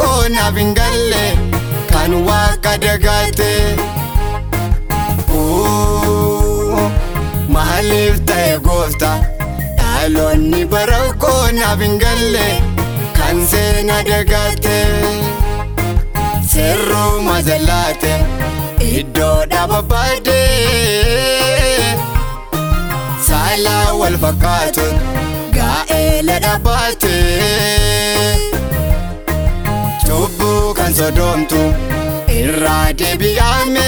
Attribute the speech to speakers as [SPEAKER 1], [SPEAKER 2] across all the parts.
[SPEAKER 1] koo naaf hin galle kan waaqa dagaate. Maaliif ta'e goofta dhaloonni bara koo naaf hin kan seena dagaate. Seerruma jalaate iddoo dhaaba baadee. Saalaa wal fakkaatu gaa'ela dhaabaate. sodoontu irraa deebi'ame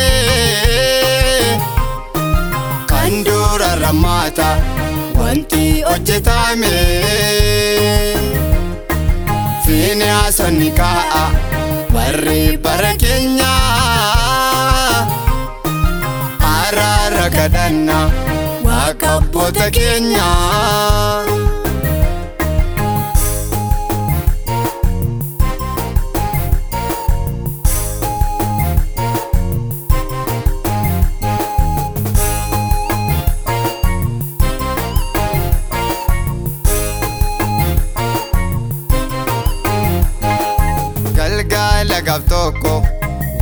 [SPEAKER 1] kan dura rammaata wanti hojjetame fiiniyaasonni kaa'a warri bara keenya araara kadhanna waa abboota keenya. jaalala gaaf tokko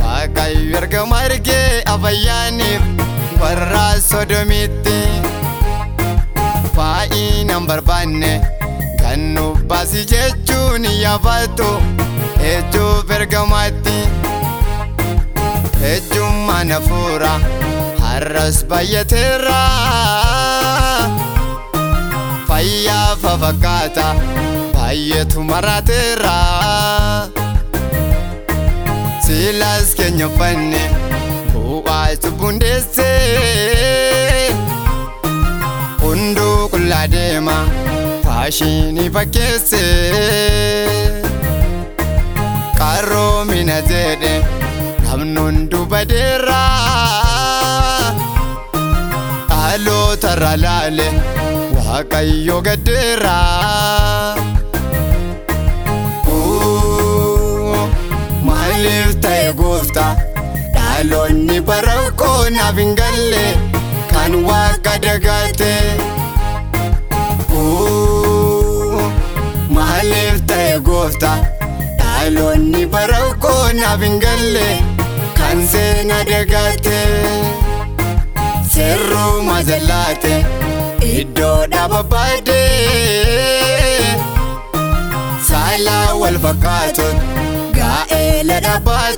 [SPEAKER 1] waaqayyo ergama ergee abbayyaaniif warra sodomiitti baay'inaan barbaanne kan nu baasi jechuun yaabatu eejuuf ergamaatti eejummaan hafuura har'as baay'ateerra fayyaa fakkaata baay'eetu maraateerra. Siilaas keenya uffanne bu'aa cubbuundeessee hunduu qullaa deema faashinii fakkeessee qarroo mina jedhe namni hunduu badeera dhaloota irraa laale waaqayyo gaddeera. Dhaalonni dhaloonni bara hin galle kan waaqa dagaate. Maaliif ta'e goofta dhaloonni bara koonaaf hin galle kan seena dagaate. Seerruma jallaate iddoodha babbaadee. Saalaa wal fakkaatuun gaa'ela dhabaa.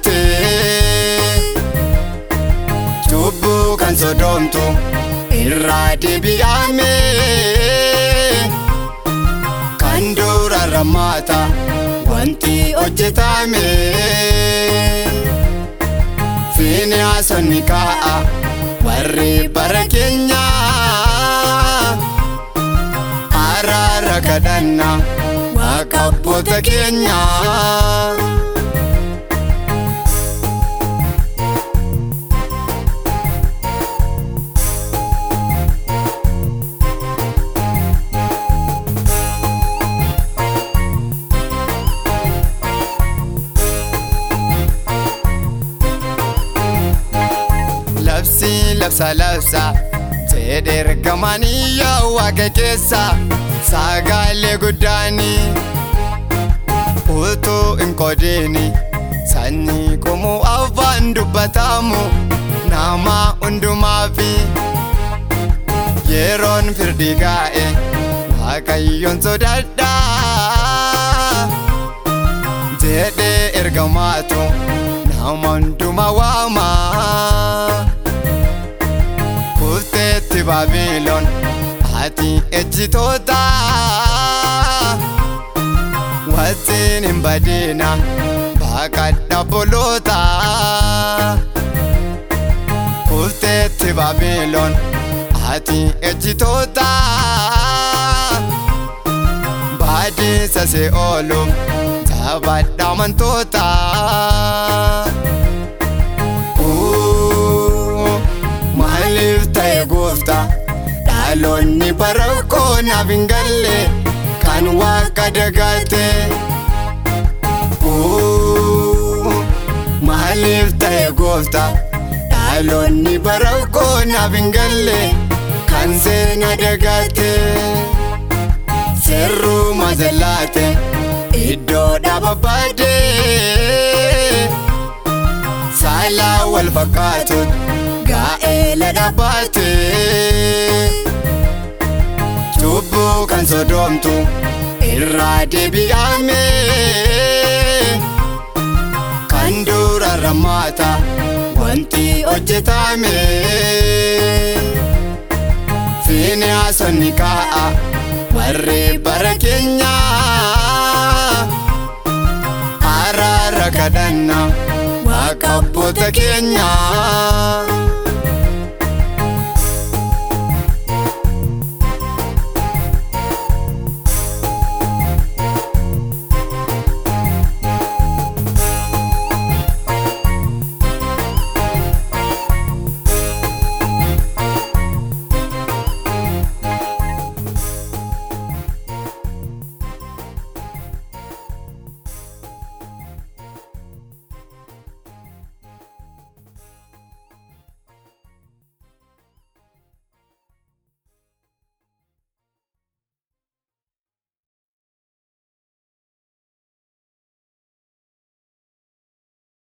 [SPEAKER 1] kan sodoomtu irraa deebi'ame kan dura rammaata wanti hojjetame fiineyaasonni ka'a warri bara keenya araara kadhanna waaqabboota keenya. labsa labsa jedhee ergamanii keessa sagaalee guddaanii utuu hin qodiini sanyii kumuu afaan dubbatamu nama hundumaa fi yeroon firdi gaa'e waaqayyoon sodaadhaa jedhee ergamaatu nama hundumaa waamaa. baabiloon haati ejjitoota wajjin hin badina baaqadha boloota kufteetti baabiloon haati ejjitoota baadiisa se'ooluuf jabaadha amantoota. gooftaa dhaloonni kan waaka dagaate. Maaliif ta'e gooftaa dhaloonni bara koonaaf hin galle kan seena dagaate. Seerruma zallaate iddoo dhaaba baadee. Saalaa baate cubbuu kan sodoomtu irraa deebi'ame kan dura rammaata wanti hojjetame fiinaasonni ka'a warri bara keenya araara kadhanna waaqa abboota keenyaa.